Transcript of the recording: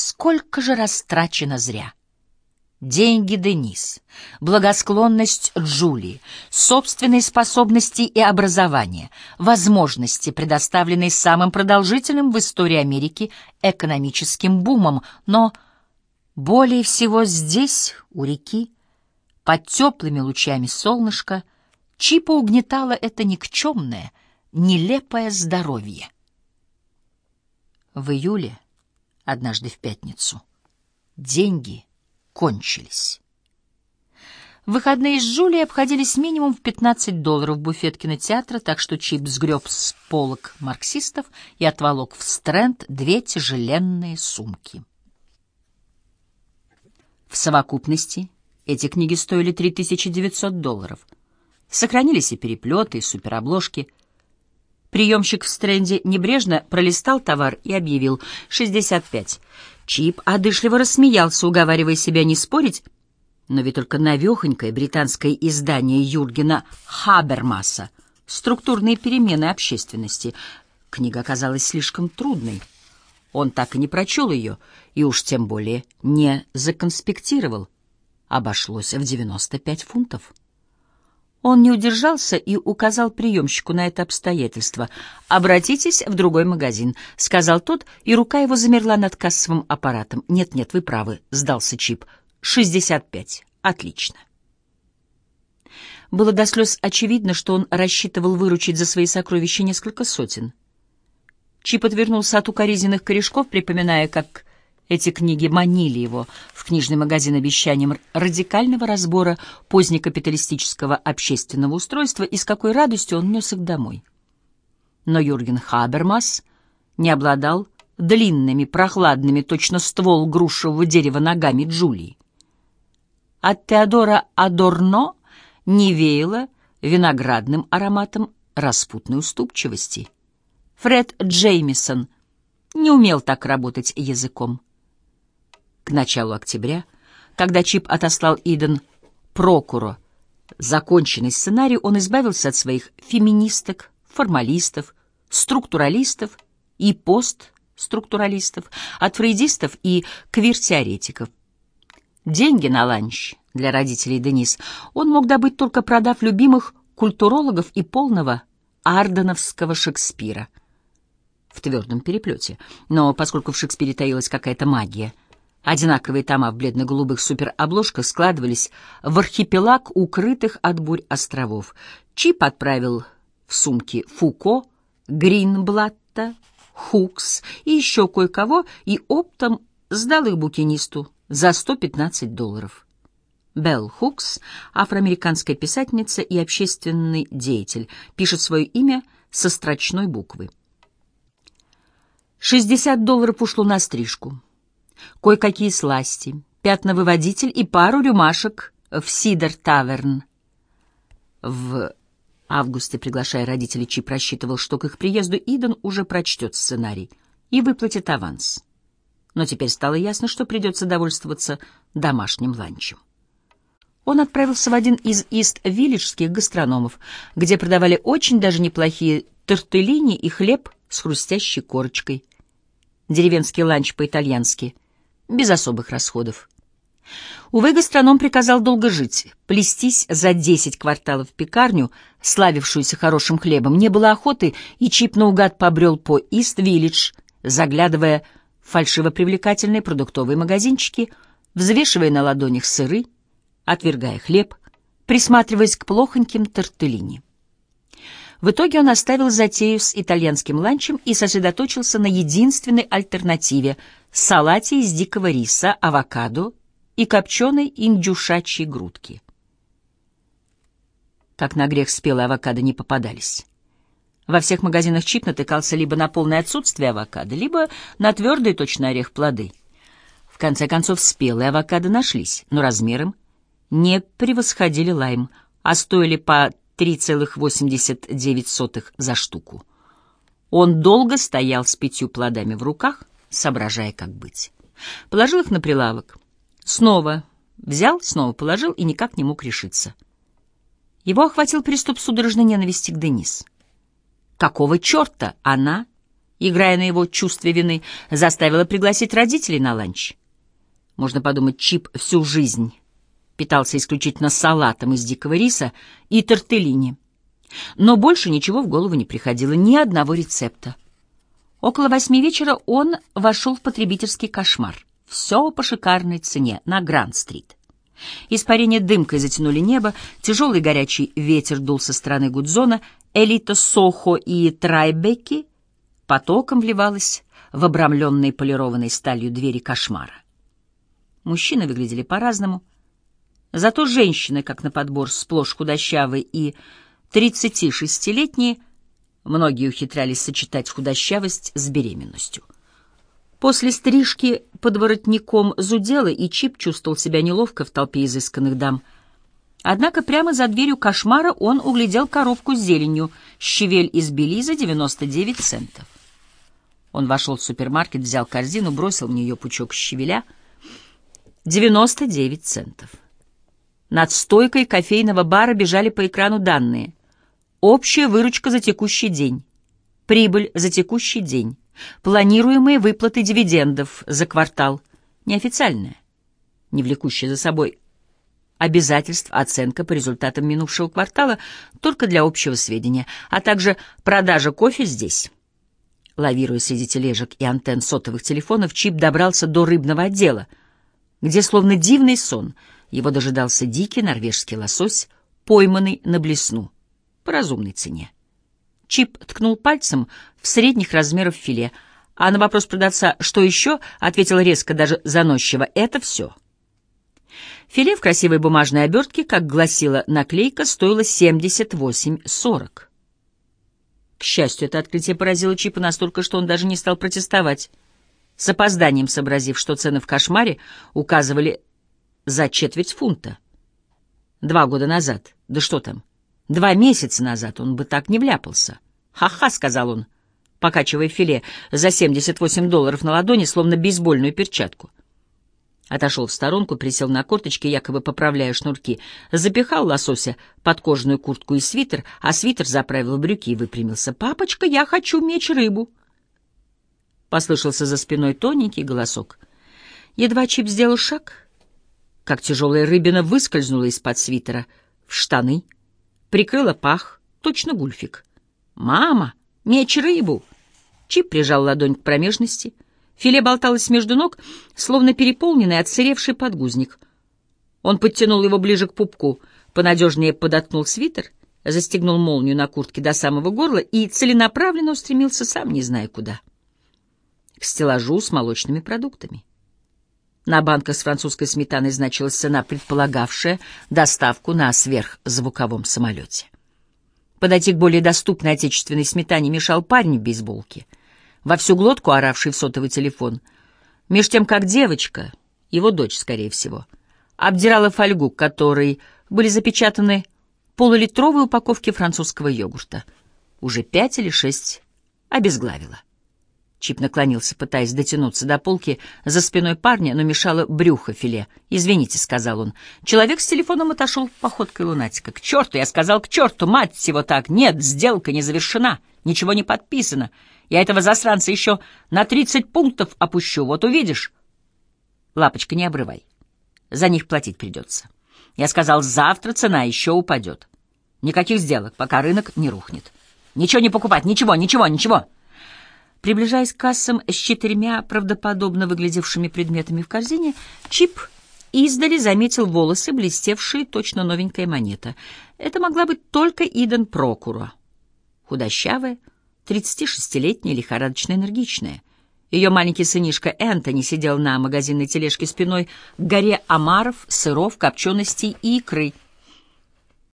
Сколько же растрачено зря! Деньги Денис, благосклонность Джулии, собственные способности и образование, возможности, предоставленные самым продолжительным в истории Америки экономическим бумом, но более всего здесь, у реки, под теплыми лучами солнышка, Чипа угнетало это никчемное, нелепое здоровье. В июле, однажды в пятницу, деньги — кончились. Выходные с Джулией обходились минимум в 15 долларов буфет кинотеатра, так что Чип сгреб с полок марксистов и отволок в Стрэнд две тяжеленные сумки. В совокупности эти книги стоили 3900 долларов. Сохранились и переплеты, и суперобложки. Приемщик в Стрэнде небрежно пролистал товар и объявил «65». Чип одышливо рассмеялся, уговаривая себя не спорить, но ведь только навехонькое британское издание Юргена Хабермаса «Структурные перемены общественности». Книга оказалась слишком трудной. Он так и не прочел ее, и уж тем более не законспектировал. Обошлось в 95 фунтов. Он не удержался и указал приемщику на это обстоятельство. «Обратитесь в другой магазин», — сказал тот, и рука его замерла над кассовым аппаратом. «Нет-нет, вы правы», — сдался Чип. «Шестьдесят пять. Отлично». Было до слез очевидно, что он рассчитывал выручить за свои сокровища несколько сотен. Чип отвернулся от укоризненных корешков, припоминая, как эти книги манили его в книжный магазин обещанием радикального разбора позднекапиталистического общественного устройства и с какой радостью он нес их домой. Но Юрген Хабермас не обладал длинными, прохладными, точно ствол грушевого дерева ногами Джулии. От Теодора Адорно не веяло виноградным ароматом распутной уступчивости. Фред Джеймисон не умел так работать языком. К началу октября, когда Чип отослал Иден Прокуро законченный сценарий, он избавился от своих феминисток, формалистов, структуралистов и постструктуралистов, от фрейдистов и квир-теоретиков. Деньги на ланч для родителей Денис он мог добыть только продав любимых культурологов и полного арденовского Шекспира в твердом переплете. Но поскольку в Шекспире таилась какая-то магия — Одинаковые тома в бледно-голубых суперобложках складывались в архипелаг укрытых от бурь островов. Чип отправил в сумки Фуко, Гринблатта, Хукс и еще кое-кого и оптом сдал их букинисту за 115 долларов. Белл Хукс, афроамериканская писательница и общественный деятель, пишет свое имя со строчной буквы. 60 долларов ушло на стрижку кое-какие сласти, пятновыводитель и пару рюмашек в Сидер Таверн. В августе, приглашая родителей, Чип рассчитывал, что к их приезду Иден уже прочтет сценарий и выплатит аванс. Но теперь стало ясно, что придется довольствоваться домашним ланчем. Он отправился в один из ист-виллиджских гастрономов, где продавали очень даже неплохие тортеллини и хлеб с хрустящей корочкой. Деревенский ланч по-итальянски — без особых расходов. Увы, гастроном приказал долго жить. Плестись за десять кварталов в пекарню, славившуюся хорошим хлебом, не было охоты, и Чип наугад побрел по Ист-Виллидж, заглядывая в фальшиво-привлекательные продуктовые магазинчики, взвешивая на ладонях сыры, отвергая хлеб, присматриваясь к плохоньким тортеллини. В итоге он оставил затею с итальянским ланчем и сосредоточился на единственной альтернативе — салате из дикого риса, авокадо и копченой индюшачьей грудки. Как на грех спелые авокадо не попадались. Во всех магазинах чип натыкался либо на полное отсутствие авокадо, либо на твердый точно орех плоды. В конце концов, спелые авокадо нашлись, но размером не превосходили лайм, а стоили по 3,89 за штуку. Он долго стоял с пятью плодами в руках, соображая, как быть. Положил их на прилавок. Снова взял, снова положил и никак не мог решиться. Его охватил приступ судорожной ненависти к Денис. Какого черта она играя на его чувстве вины, заставила пригласить родителей на ланч. Можно подумать, Чип всю жизнь питался исключительно салатом из дикого риса и тортеллини. Но больше ничего в голову не приходило, ни одного рецепта. Около восьми вечера он вошел в потребительский кошмар. Все по шикарной цене, на Гранд-стрит. Испарение дымкой затянули небо, тяжелый горячий ветер дул со стороны Гудзона, элита Сохо и Трайбеки потоком вливалась в обрамленные полированной сталью двери кошмара. Мужчины выглядели по-разному, зато женщины, как на подбор, сплошь худощавые и 36-летние, многие ухитрялись сочетать худощавость с беременностью. После стрижки под воротником зудела, и Чип чувствовал себя неловко в толпе изысканных дам. Однако прямо за дверью кошмара он углядел коробку с зеленью, щавель из Белиза, 99 центов. Он вошел в супермаркет, взял корзину, бросил в нее пучок щавеля. 99 центов. Над стойкой кофейного бара бежали по экрану данные. Общая выручка за текущий день. Прибыль за текущий день. Планируемые выплаты дивидендов за квартал. Неофициальная, не влекущая за собой обязательств оценка по результатам минувшего квартала только для общего сведения, а также продажа кофе здесь. Лавируя среди тележек и антенн сотовых телефонов, Чип добрался до рыбного отдела, где, словно дивный сон, его дожидался дикий норвежский лосось, пойманный на блесну, по разумной цене. Чип ткнул пальцем в средних размеров филе, а на вопрос продавца «что еще?» ответил резко, даже заносчиво «это все». Филе в красивой бумажной обертке, как гласила наклейка, стоило 78,40. К счастью, это открытие поразило Чипа настолько, что он даже не стал протестовать, с опозданием сообразив, что цены в кошмаре указывали за четверть фунта. Два года назад, да что там, Два месяца назад он бы так не вляпался. «Ха-ха», — сказал он, покачивая филе за 78 долларов на ладони, словно бейсбольную перчатку. Отошел в сторонку, присел на корточки, якобы поправляя шнурки, запихал лосося под кожаную куртку и свитер, а свитер заправил в брюки и выпрямился. «Папочка, я хочу меч рыбу!» Послышался за спиной тоненький голосок. Едва Чип сделал шаг, как тяжелая рыбина выскользнула из-под свитера в штаны — прикрыла пах, точно гульфик. «Мама, меч рыбу!» Чип прижал ладонь к промежности. Филе болталось между ног, словно переполненный, отсыревший подгузник. Он подтянул его ближе к пупку, понадежнее подоткнул свитер, застегнул молнию на куртке до самого горла и целенаправленно устремился сам не зная куда. К стеллажу с молочными продуктами. На банках с французской сметаной значилась цена, предполагавшая доставку на сверхзвуковом самолете. Подойти к более доступной отечественной сметане мешал парень в бейсболке, во всю глотку оравший в сотовый телефон. Меж тем, как девочка, его дочь, скорее всего, обдирала фольгу, которой были запечатаны полулитровые упаковки французского йогурта. Уже пять или шесть обезглавила. Чип наклонился, пытаясь дотянуться до полки за спиной парня, но мешало брюхо филе. «Извините», — сказал он. Человек с телефоном отошел походкой лунатика. «К черту!» — я сказал, «к черту! Мать всего так! Нет, сделка не завершена, ничего не подписано. Я этого засранца еще на тридцать пунктов опущу, вот увидишь». «Лапочка, не обрывай. За них платить придется». Я сказал, «Завтра цена еще упадет. Никаких сделок, пока рынок не рухнет. Ничего не покупать, ничего, ничего, ничего». Приближаясь к кассам с четырьмя правдоподобно выглядевшими предметами в корзине, Чип издали заметил волосы, блестевшие, точно новенькая монета. Это могла быть только Иден Прокура. Худощавая, 36-летняя, лихорадочно энергичная. Ее маленький сынишка Энтони сидел на магазинной тележке спиной к горе омаров, сыров, копченостей и икры —